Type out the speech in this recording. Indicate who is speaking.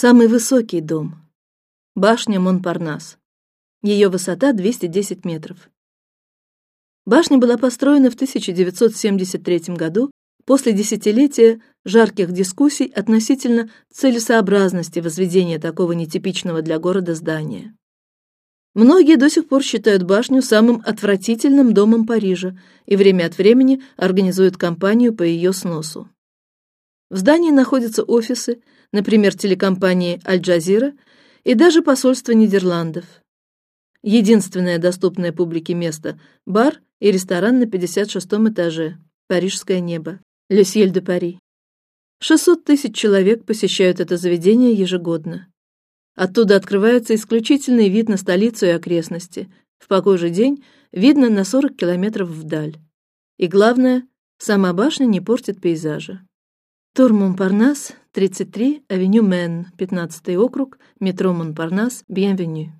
Speaker 1: Самый высокий дом — башня Монпарнас. Ее высота 210 метров. Башня была построена в 1973 году после десятилетия жарких дискуссий относительно целесообразности возведения такого нетипичного для города здания. Многие до сих пор считают башню самым отвратительным домом Парижа и время от времени организуют кампанию по ее сносу. В здании находятся офисы, например, телекомпании Аль Джазира и даже посольство Нидерландов. Единственное доступное публике место – бар и ресторан на 56 этаже, Парижское небо, Ciel de Paris. 600 тысяч человек посещают это заведение ежегодно. Оттуда открывается исключительный вид на столицу и окрестности. В погожий день видно на 40 километров вдаль. И главное, сама башня не портит пейзажа. Тур Монпарнас, 33, авеню Мен, 15 округ, метро Монпарнас, Bienvenue.